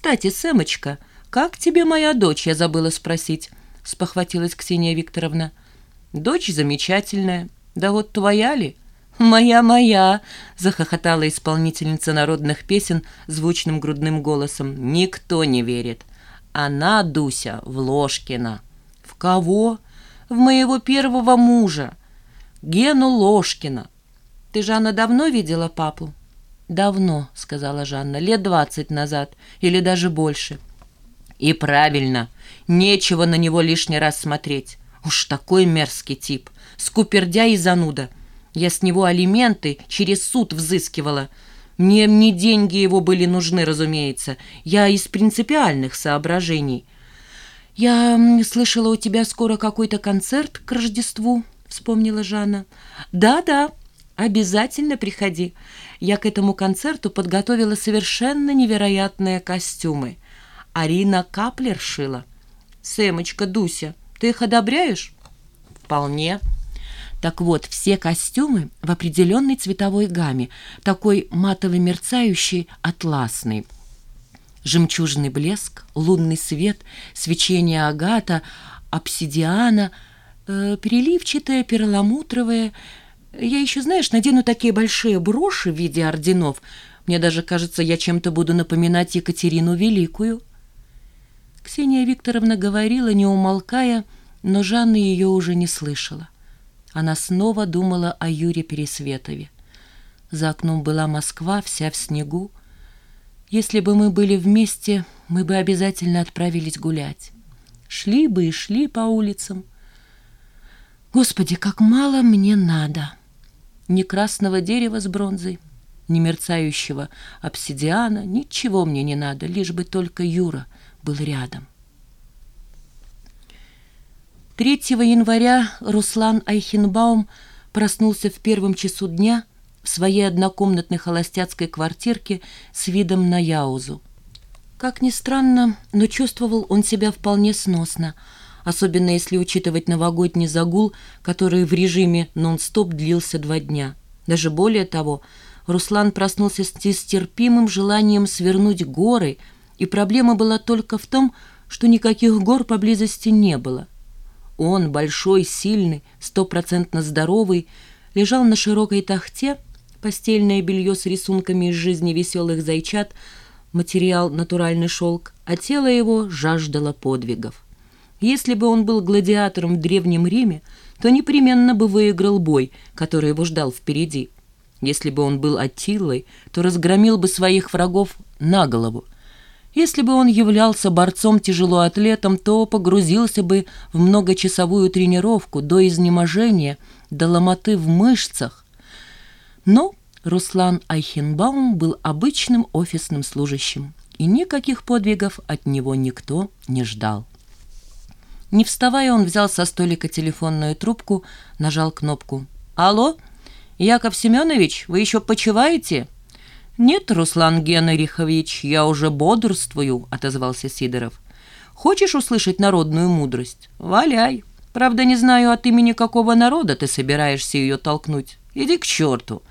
«Кстати, Сэмочка, как тебе моя дочь?» Я забыла спросить, — спохватилась Ксения Викторовна. «Дочь замечательная. Да вот твоя ли?» «Моя-моя!» — захохотала исполнительница народных песен звучным грудным голосом. «Никто не верит. Она, Дуся, в Ложкина». «В кого?» «В моего первого мужа, Гену Ложкина». «Ты, Жанна, давно видела папу?» «Давно», — сказала Жанна, — «лет двадцать назад или даже больше». «И правильно. Нечего на него лишний раз смотреть. Уж такой мерзкий тип. Скупердя и зануда». Я с него алименты через суд взыскивала. Мне не деньги его были нужны, разумеется. Я из принципиальных соображений. «Я слышала, у тебя скоро какой-то концерт к Рождеству», — вспомнила Жанна. «Да-да, обязательно приходи. Я к этому концерту подготовила совершенно невероятные костюмы. Арина Каплер шила. Сэмочка, Дуся, ты их одобряешь?» «Вполне». Так вот, все костюмы в определенной цветовой гамме, такой матово-мерцающий, атласный. Жемчужный блеск, лунный свет, свечение агата, обсидиана, э, переливчатое, перламутровое. Я еще, знаешь, надену такие большие броши в виде орденов. Мне даже кажется, я чем-то буду напоминать Екатерину Великую. Ксения Викторовна говорила, не умолкая, но Жанна ее уже не слышала. Она снова думала о Юре Пересветове. За окном была Москва, вся в снегу. Если бы мы были вместе, мы бы обязательно отправились гулять. Шли бы и шли по улицам. Господи, как мало мне надо! Ни красного дерева с бронзой, ни мерцающего обсидиана, ничего мне не надо, лишь бы только Юра был рядом. 3 января Руслан Айхенбаум проснулся в первом часу дня в своей однокомнатной холостяцкой квартирке с видом на Яузу. Как ни странно, но чувствовал он себя вполне сносно, особенно если учитывать новогодний загул, который в режиме нон-стоп длился два дня. Даже более того, Руслан проснулся с нестерпимым желанием свернуть горы, и проблема была только в том, что никаких гор поблизости не было. Он, большой, сильный, стопроцентно здоровый, лежал на широкой тахте, постельное белье с рисунками из жизни веселых зайчат, материал натуральный шелк, а тело его жаждало подвигов. Если бы он был гладиатором в Древнем Риме, то непременно бы выиграл бой, который его ждал впереди. Если бы он был Аттилой, то разгромил бы своих врагов на голову. Если бы он являлся борцом-тяжелоатлетом, то погрузился бы в многочасовую тренировку до изнеможения, до ломоты в мышцах. Но Руслан Айхенбаум был обычным офисным служащим, и никаких подвигов от него никто не ждал. Не вставая, он взял со столика телефонную трубку, нажал кнопку. «Алло, Яков Семенович, вы еще почиваете?» «Нет, Руслан Генрихович, я уже бодрствую», — отозвался Сидоров. «Хочешь услышать народную мудрость? Валяй. Правда, не знаю, от имени какого народа ты собираешься ее толкнуть. Иди к черту.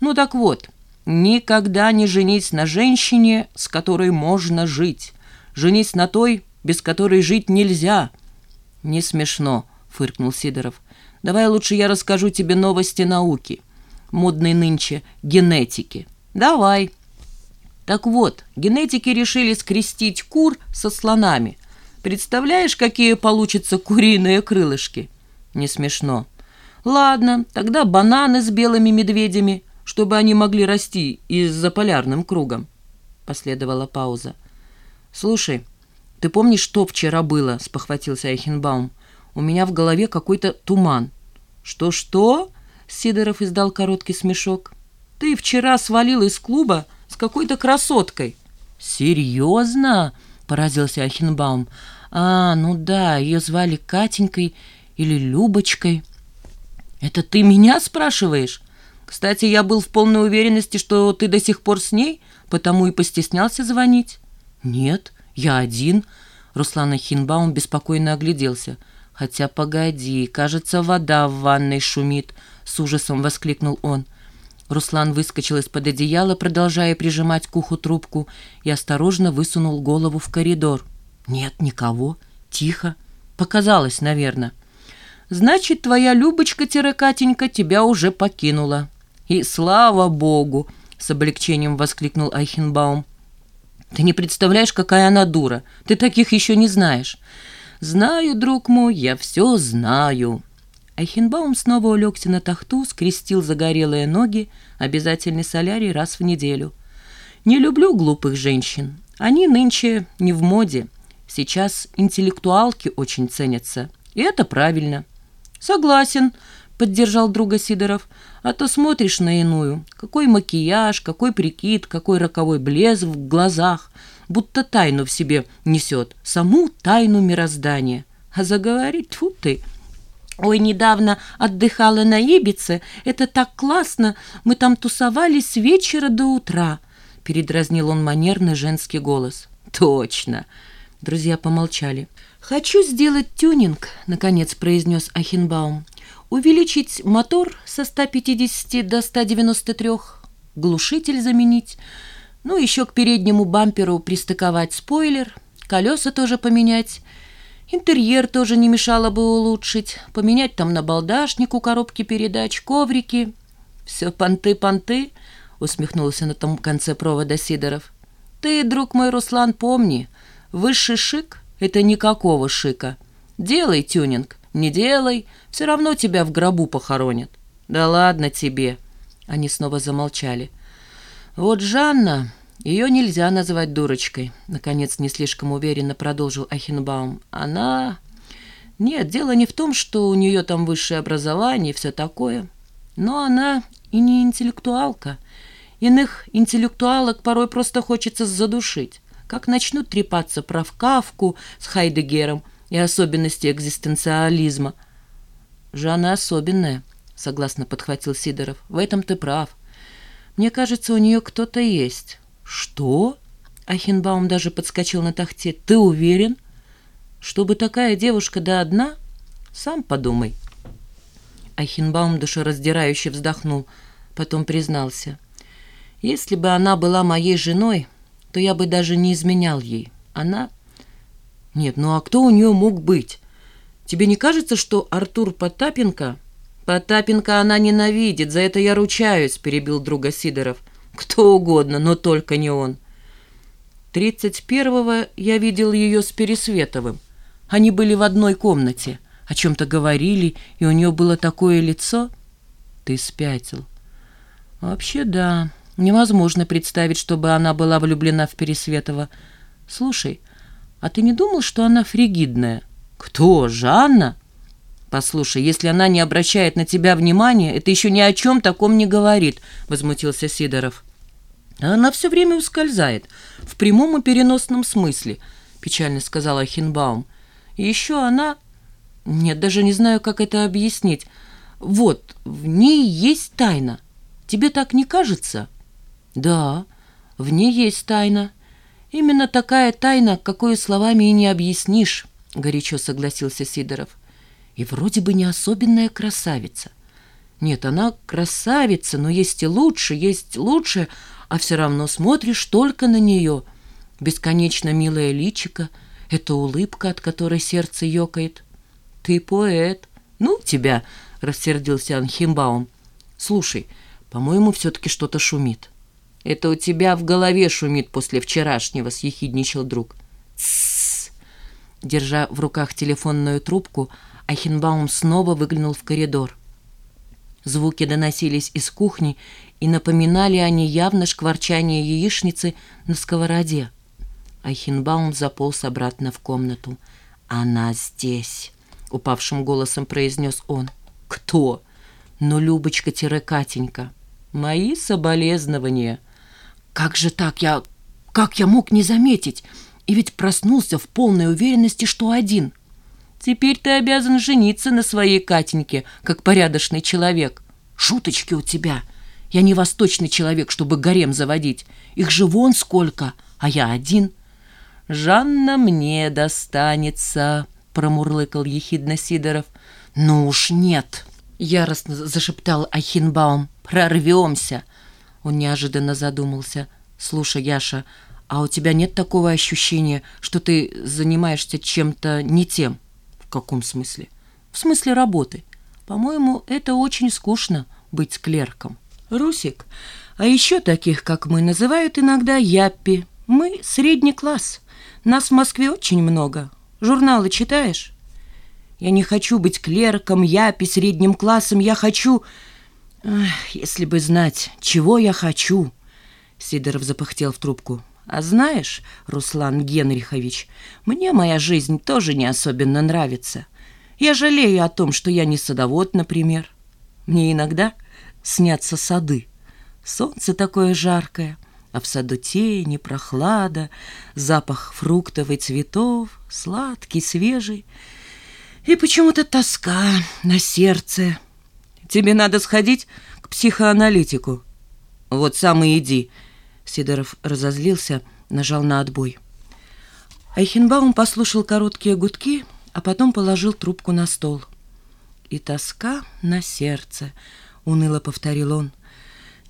Ну так вот, никогда не женись на женщине, с которой можно жить. Женись на той, без которой жить нельзя». «Не смешно», — фыркнул Сидоров. «Давай лучше я расскажу тебе новости науки, модной нынче генетики». «Давай». Так вот, генетики решили скрестить кур со слонами. Представляешь, какие получатся куриные крылышки? Не смешно. Ладно, тогда бананы с белыми медведями, чтобы они могли расти и за полярным кругом. Последовала пауза. Слушай, ты помнишь, что вчера было? Спохватился Айхенбаум. У меня в голове какой-то туман. Что-что? Сидоров издал короткий смешок. Ты вчера свалил из клуба с какой-то красоткой». «Серьезно?» — поразился Ахенбаум. «А, ну да, ее звали Катенькой или Любочкой». «Это ты меня спрашиваешь? Кстати, я был в полной уверенности, что ты до сих пор с ней, потому и постеснялся звонить». «Нет, я один». Руслан Ахенбаум беспокойно огляделся. «Хотя погоди, кажется, вода в ванной шумит», — с ужасом воскликнул он. Руслан выскочил из-под одеяла, продолжая прижимать к уху трубку, и осторожно высунул голову в коридор. Нет, никого. Тихо. Показалось, наверное. Значит, твоя Любочка-Катенька тебя уже покинула. И слава богу! С облегчением воскликнул Айхенбаум. Ты не представляешь, какая она дура. Ты таких еще не знаешь. Знаю, друг мой, я все знаю. Айхенбаум снова улегся на тахту, скрестил загорелые ноги, обязательный солярий раз в неделю. Не люблю глупых женщин. Они нынче не в моде. Сейчас интеллектуалки очень ценятся. И это правильно. Согласен, поддержал друга Сидоров. А то смотришь на иную. Какой макияж, какой прикид, какой роковой блеск в глазах. Будто тайну в себе несет. Саму тайну мироздания. А заговорить, тьфу ты, Ой, недавно отдыхала на Ибице. Это так классно. Мы там тусовались с вечера до утра. Передразнил он манерный женский голос. Точно. Друзья помолчали. «Хочу сделать тюнинг», — наконец произнес Ахенбаум. «Увеличить мотор со 150 до 193, глушитель заменить, ну, еще к переднему бамперу пристыковать спойлер, колеса тоже поменять». Интерьер тоже не мешало бы улучшить, поменять там на балдашнику коробки передач, коврики. Все понты-понты, усмехнулся на том конце провода Сидоров. Ты, друг мой Руслан, помни, высший шик — это никакого шика. Делай тюнинг, не делай, все равно тебя в гробу похоронят. Да ладно тебе. Они снова замолчали. Вот Жанна... Ее нельзя называть дурочкой, наконец не слишком уверенно продолжил Ахенбаум. Она... Нет, дело не в том, что у нее там высшее образование и все такое. Но она и не интеллектуалка. Иных интеллектуалок порой просто хочется задушить. Как начнут трепаться про Кавку с Хайдегером и особенности экзистенциализма. «Жанна особенная», — согласно подхватил Сидоров. «В этом ты прав. Мне кажется, у нее кто-то есть». «Что?» Ахенбаум даже подскочил на тахте. «Ты уверен? Чтобы такая девушка да одна? Сам подумай». Ахенбаум душераздирающе вздохнул, потом признался. «Если бы она была моей женой, то я бы даже не изменял ей. Она...» «Нет, ну а кто у нее мог быть? Тебе не кажется, что Артур Потапенко...» «Потапенко она ненавидит, за это я ручаюсь», — перебил друга Сидоров. Кто угодно, но только не он. Тридцать первого я видел ее с Пересветовым. Они были в одной комнате, о чем-то говорили, и у нее было такое лицо. Ты спятил. Вообще, да. Невозможно представить, чтобы она была влюблена в Пересветова. Слушай, а ты не думал, что она фригидная? Кто, Жанна? Послушай, если она не обращает на тебя внимания, это еще ни о чем таком не говорит, возмутился Сидоров. Она все время ускользает, в прямом и переносном смысле, печально сказала Хинбаум. Еще она... Нет, даже не знаю, как это объяснить. Вот, в ней есть тайна. Тебе так не кажется? Да, в ней есть тайна. Именно такая тайна, какую словами и не объяснишь, горячо согласился Сидоров. И вроде бы не особенная красавица. Нет, она красавица, но есть и лучше, есть лучше, а все равно смотришь только на нее. Бесконечно милая личика, эта улыбка, от которой сердце ёкает. Ты поэт. Ну, тебя, рассердился Анхимбаум. Слушай, по-моему, все-таки что-то шумит. Это у тебя в голове шумит после вчерашнего, съехидничал друг. Тссс. Держа в руках телефонную трубку, Ахенбаум снова выглянул в коридор. Звуки доносились из кухни, и напоминали они явно шкварчание яичницы на сковороде. Айхенбаум заполз обратно в комнату. «Она здесь!» — упавшим голосом произнес он. «Кто?» «Ну, Любочка-Катенька». «Мои соболезнования». «Как же так? Я... Как я мог не заметить? И ведь проснулся в полной уверенности, что один». «Теперь ты обязан жениться на своей Катеньке, как порядочный человек». «Шуточки у тебя!» Я не восточный человек, чтобы гарем заводить. Их же вон сколько, а я один. Жанна мне достанется, промурлыкал ехидно Сидоров. Ну уж нет, яростно зашептал Ахинбаум. Прорвемся. Он неожиданно задумался. Слушай, Яша, а у тебя нет такого ощущения, что ты занимаешься чем-то не тем? В каком смысле? В смысле работы. По-моему, это очень скучно быть клерком. Русик, а еще таких, как мы, называют иногда яппи. Мы средний класс. Нас в Москве очень много. Журналы читаешь? Я не хочу быть клерком, япи, средним классом. Я хочу... Эх, если бы знать, чего я хочу. Сидоров запыхтел в трубку. А знаешь, Руслан Генрихович, мне моя жизнь тоже не особенно нравится. Я жалею о том, что я не садовод, например. Мне иногда снятся сады. Солнце такое жаркое, а в саду тени, прохлада, запах фруктов и цветов, сладкий, свежий. И почему-то тоска на сердце. Тебе надо сходить к психоаналитику. Вот сам и иди. Сидоров разозлился, нажал на отбой. Айхенбаум послушал короткие гудки, а потом положил трубку на стол. «И тоска на сердце», — уныло повторил он.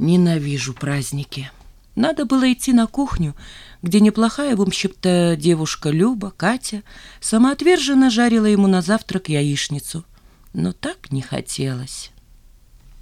«Ненавижу праздники». Надо было идти на кухню, где неплохая, в общем-то, девушка Люба, Катя, самоотверженно жарила ему на завтрак яичницу. Но так не хотелось.